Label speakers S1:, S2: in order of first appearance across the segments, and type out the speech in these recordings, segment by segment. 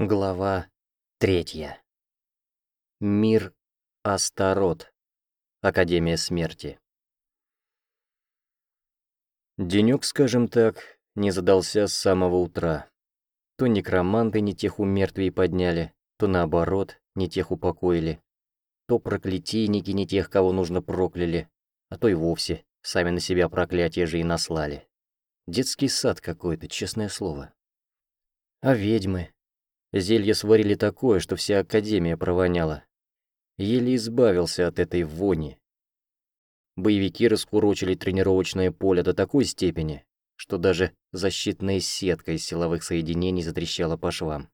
S1: Глава третья. Мир Астарот. Академия смерти. Денёк, скажем так, не задался с самого утра. То некроманты не тех у мертвей подняли, то наоборот, не тех упокоили. То проклятийники не тех, кого нужно прокляли, а то и вовсе сами на себя проклятие же и наслали. Детский сад какой-то, честное слово. А ведьмы, Зелье сварили такое, что вся Академия провоняла. Еле избавился от этой вони. Боевики раскурочили тренировочное поле до такой степени, что даже защитная сетка из силовых соединений затрещала по швам.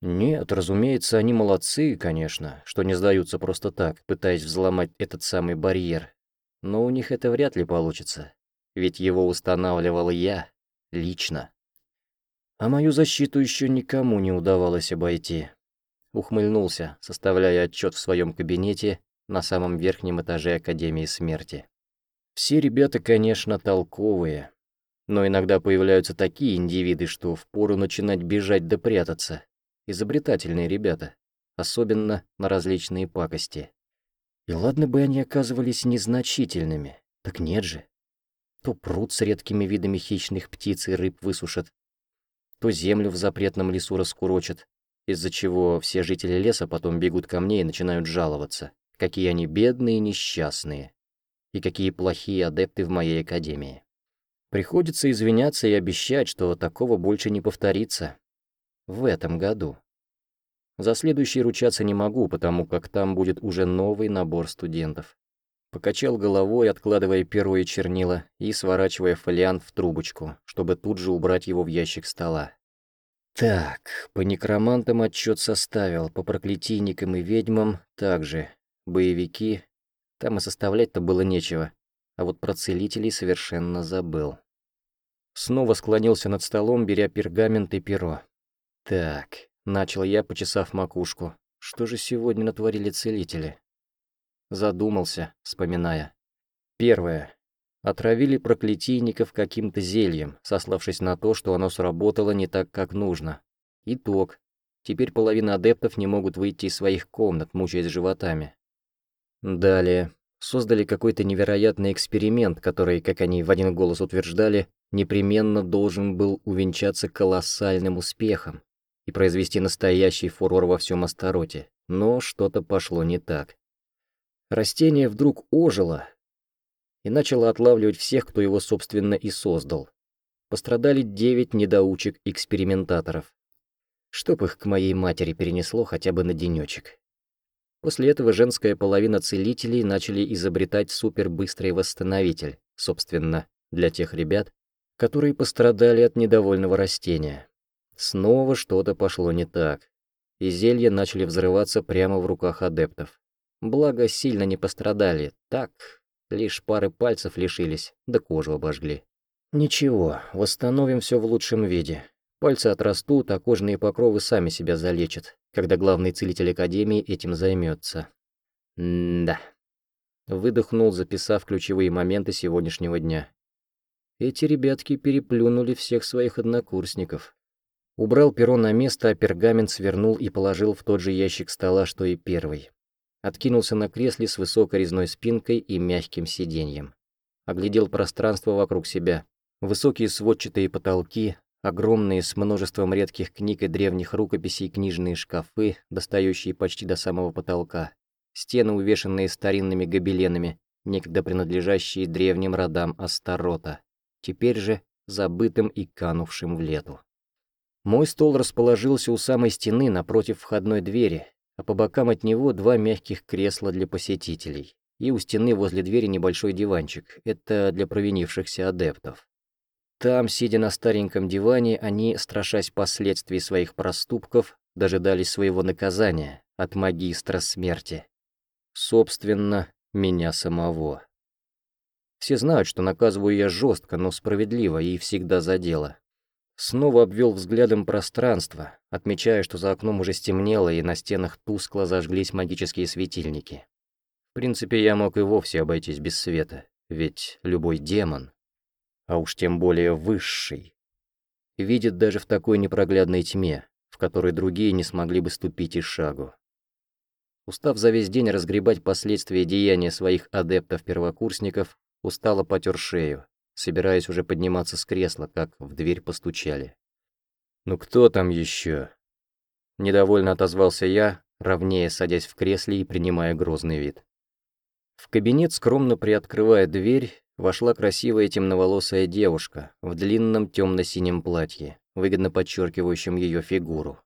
S1: Нет, разумеется, они молодцы, конечно, что не сдаются просто так, пытаясь взломать этот самый барьер. Но у них это вряд ли получится, ведь его устанавливал я, лично. А мою защиту еще никому не удавалось обойти. Ухмыльнулся, составляя отчет в своем кабинете на самом верхнем этаже Академии Смерти. Все ребята, конечно, толковые, но иногда появляются такие индивиды, что впору начинать бежать да прятаться. Изобретательные ребята, особенно на различные пакости. И ладно бы они оказывались незначительными, так нет же. То пруд с редкими видами хищных птиц и рыб высушат, то землю в запретном лесу раскурочат, из-за чего все жители леса потом бегут ко мне и начинают жаловаться, какие они бедные и несчастные, и какие плохие адепты в моей академии. Приходится извиняться и обещать, что такого больше не повторится. В этом году. За следующий ручаться не могу, потому как там будет уже новый набор студентов. Покачал головой, откладывая перо и чернила и сворачивая фолиант в трубочку, чтобы тут же убрать его в ящик стола. Так, по некромантам отчет составил, по проклятийникам и ведьмам также. Боевики, там и составлять-то было нечего, а вот про целителей совершенно забыл. Снова склонился над столом, беря пергамент и перо. Так, начал я, почесав макушку. Что же сегодня натворили целители? Задумался, вспоминая. Первое. Отравили проклятийников каким-то зельем, сославшись на то, что оно сработало не так, как нужно. Итог. Теперь половина адептов не могут выйти из своих комнат, мучаясь животами. Далее. Создали какой-то невероятный эксперимент, который, как они в один голос утверждали, непременно должен был увенчаться колоссальным успехом и произвести настоящий фурор во всем Астароте. Но что-то пошло не так. Растение вдруг ожило и начало отлавливать всех, кто его, собственно, и создал. Пострадали девять недоучек-экспериментаторов. Чтоб их к моей матери перенесло хотя бы на денечек. После этого женская половина целителей начали изобретать супербыстрый восстановитель, собственно, для тех ребят, которые пострадали от недовольного растения. Снова что-то пошло не так, и зелья начали взрываться прямо в руках адептов. Благо, сильно не пострадали. Так, лишь пары пальцев лишились, да кожу обожгли. Ничего, восстановим все в лучшем виде. Пальцы отрастут, а кожные покровы сами себя залечат, когда главный целитель Академии этим займется. да Выдохнул, записав ключевые моменты сегодняшнего дня. Эти ребятки переплюнули всех своих однокурсников. Убрал перо на место, а пергамент свернул и положил в тот же ящик стола, что и первый. Откинулся на кресле с высокой резной спинкой и мягким сиденьем. Оглядел пространство вокруг себя. Высокие сводчатые потолки, огромные с множеством редких книг и древних рукописей книжные шкафы, достающие почти до самого потолка. Стены, увешанные старинными гобеленами, некогда принадлежащие древним родам Астарота, теперь же забытым и канувшим в лету. Мой стол расположился у самой стены напротив входной двери, а по бокам от него два мягких кресла для посетителей. И у стены возле двери небольшой диванчик. Это для провинившихся адептов. Там, сидя на стареньком диване, они, страшась последствий своих проступков, дожидались своего наказания от магистра смерти. Собственно, меня самого. Все знают, что наказываю я жестко, но справедливо и всегда за дело. Снова обвел взглядом пространство, отмечая, что за окном уже стемнело и на стенах тускло зажглись магические светильники. В принципе, я мог и вовсе обойтись без света, ведь любой демон, а уж тем более высший, видит даже в такой непроглядной тьме, в который другие не смогли бы ступить и шагу. Устав за весь день разгребать последствия деяния своих адептов-первокурсников, устало потер шею, собираясь уже подниматься с кресла, как в дверь постучали. «Ну кто там еще? Недовольно отозвался я, ровнее садясь в кресле и принимая грозный вид. В кабинет, скромно приоткрывая дверь, вошла красивая темноволосая девушка в длинном темно-синем платье, выгодно подчеркивающем ее фигуру.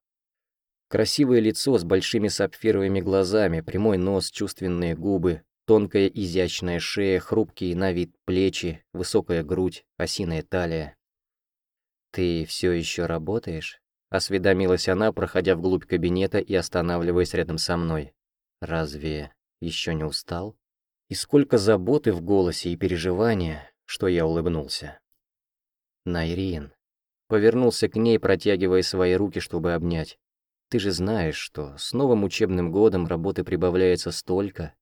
S1: Красивое лицо с большими сапфировыми глазами, прямой нос, чувственные губы, тонкая изящная шея, хрупкие на вид плечи, высокая грудь, осиная талия. «Ты все еще работаешь?» — осведомилась она, проходя вглубь кабинета и останавливаясь рядом со мной. «Разве еще не устал?» И сколько заботы в голосе и переживания, что я улыбнулся. Найрин. Повернулся к ней, протягивая свои руки, чтобы обнять. Ты же знаешь, что с новым учебным годом работы прибавляется столько,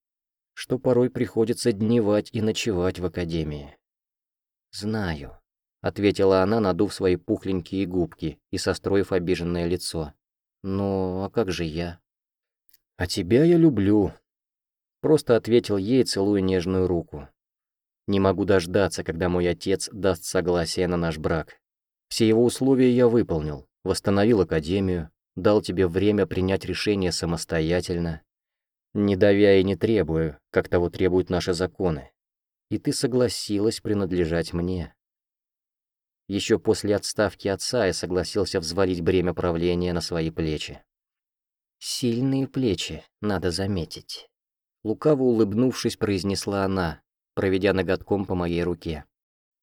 S1: что порой приходится дневать и ночевать в академии. «Знаю», — ответила она, надув свои пухленькие губки и состроив обиженное лицо. «Ну, а как же я?» «А тебя я люблю», — просто ответил ей, целуя нежную руку. «Не могу дождаться, когда мой отец даст согласие на наш брак. Все его условия я выполнил, восстановил академию, дал тебе время принять решение самостоятельно, не давя и не требуя, как того требуют наши законы. И ты согласилась принадлежать мне. Еще после отставки отца я согласился взвалить бремя правления на свои плечи. Сильные плечи, надо заметить. Лукаво улыбнувшись, произнесла она, проведя ноготком по моей руке.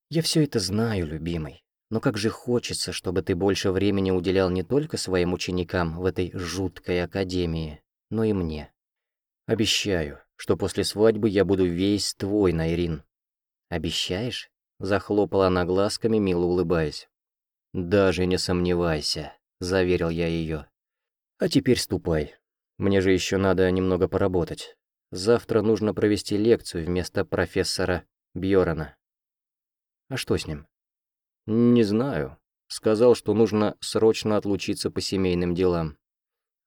S1: «Я все это знаю, любимый. Но как же хочется, чтобы ты больше времени уделял не только своим ученикам в этой жуткой академии, но и мне. Обещаю, что после свадьбы я буду весь твой, Найрин. Обещаешь? Захлопала она глазками, мило улыбаясь. «Даже не сомневайся», — заверил я ее. «А теперь ступай. Мне же еще надо немного поработать. Завтра нужно провести лекцию вместо профессора Бьорана. А что с ним? «Не знаю. Сказал, что нужно срочно отлучиться по семейным делам».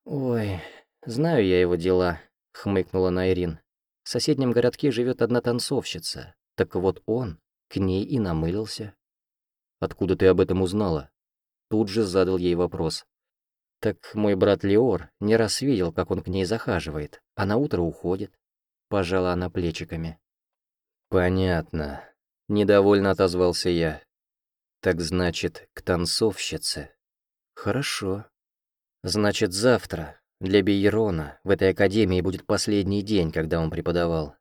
S1: «Ой, знаю я его дела», — хмыкнула Найрин. «В соседнем городке живет одна танцовщица. Так вот он к ней и намылился». «Откуда ты об этом узнала?» Тут же задал ей вопрос. «Так мой брат Леор не раз видел, как он к ней захаживает, а на утро уходит». Пожала она плечиками. «Понятно», — недовольно отозвался я. Так значит, к танцовщице. Хорошо. Значит, завтра для Бейрона в этой академии будет последний день, когда он преподавал.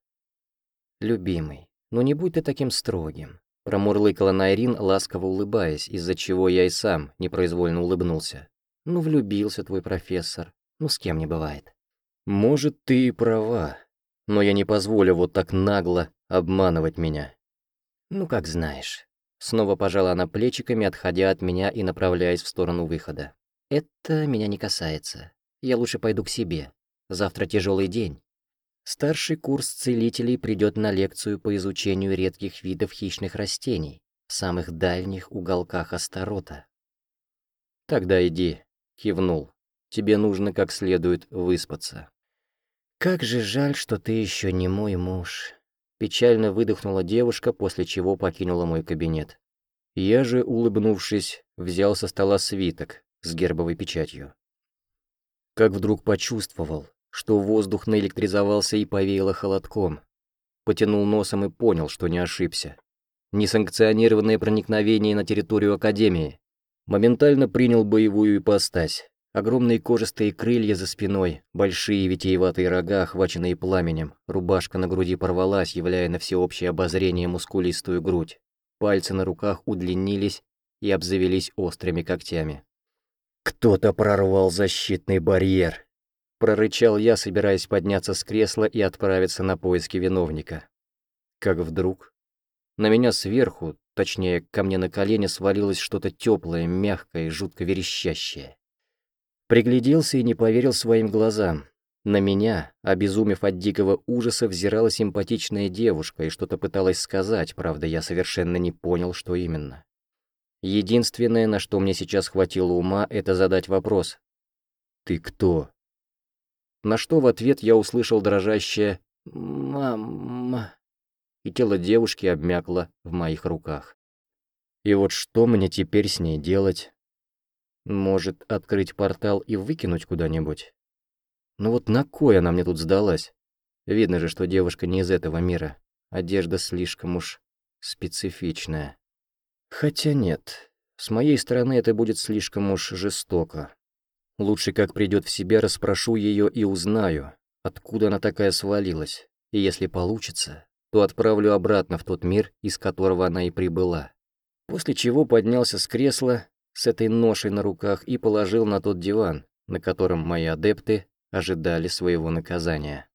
S1: Любимый, ну не будь ты таким строгим. Промурлыкала Найрин, ласково улыбаясь, из-за чего я и сам непроизвольно улыбнулся. Ну влюбился твой профессор, ну с кем не бывает. Может, ты и права, но я не позволю вот так нагло обманывать меня. Ну, как знаешь. Снова пожала она плечиками, отходя от меня и направляясь в сторону выхода. «Это меня не касается. Я лучше пойду к себе. Завтра тяжелый день. Старший курс целителей придет на лекцию по изучению редких видов хищных растений в самых дальних уголках Астарота». «Тогда иди», — кивнул. «Тебе нужно как следует выспаться». «Как же жаль, что ты еще не мой муж», Печально выдохнула девушка, после чего покинула мой кабинет. Я же, улыбнувшись, взял со стола свиток с гербовой печатью. Как вдруг почувствовал, что воздух наэлектризовался и повеяло холодком. Потянул носом и понял, что не ошибся. Несанкционированное проникновение на территорию Академии. Моментально принял боевую ипостась. Огромные кожистые крылья за спиной, большие витиеватые рога, охваченные пламенем, рубашка на груди порвалась, являя на всеобщее обозрение мускулистую грудь. Пальцы на руках удлинились и обзавелись острыми когтями. «Кто-то прорвал защитный барьер!» Прорычал я, собираясь подняться с кресла и отправиться на поиски виновника. Как вдруг... На меня сверху, точнее, ко мне на колени свалилось что-то теплое, мягкое и жутко верещащее. Пригляделся и не поверил своим глазам. На меня, обезумев от дикого ужаса, взирала симпатичная девушка и что-то пыталась сказать, правда, я совершенно не понял, что именно. Единственное, на что мне сейчас хватило ума, это задать вопрос, «Ты кто?» На что в ответ я услышал дрожащее «Мама», и тело девушки обмякло в моих руках. И вот что мне теперь с ней делать? Может, открыть портал и выкинуть куда-нибудь? Ну вот на кой она мне тут сдалась? Видно же, что девушка не из этого мира. Одежда слишком уж специфичная. Хотя нет, с моей стороны это будет слишком уж жестоко. Лучше, как придет в себя, расспрошу ее и узнаю, откуда она такая свалилась. И если получится, то отправлю обратно в тот мир, из которого она и прибыла. После чего поднялся с кресла с этой ношей на руках и положил на тот диван, на котором мои адепты ожидали своего наказания.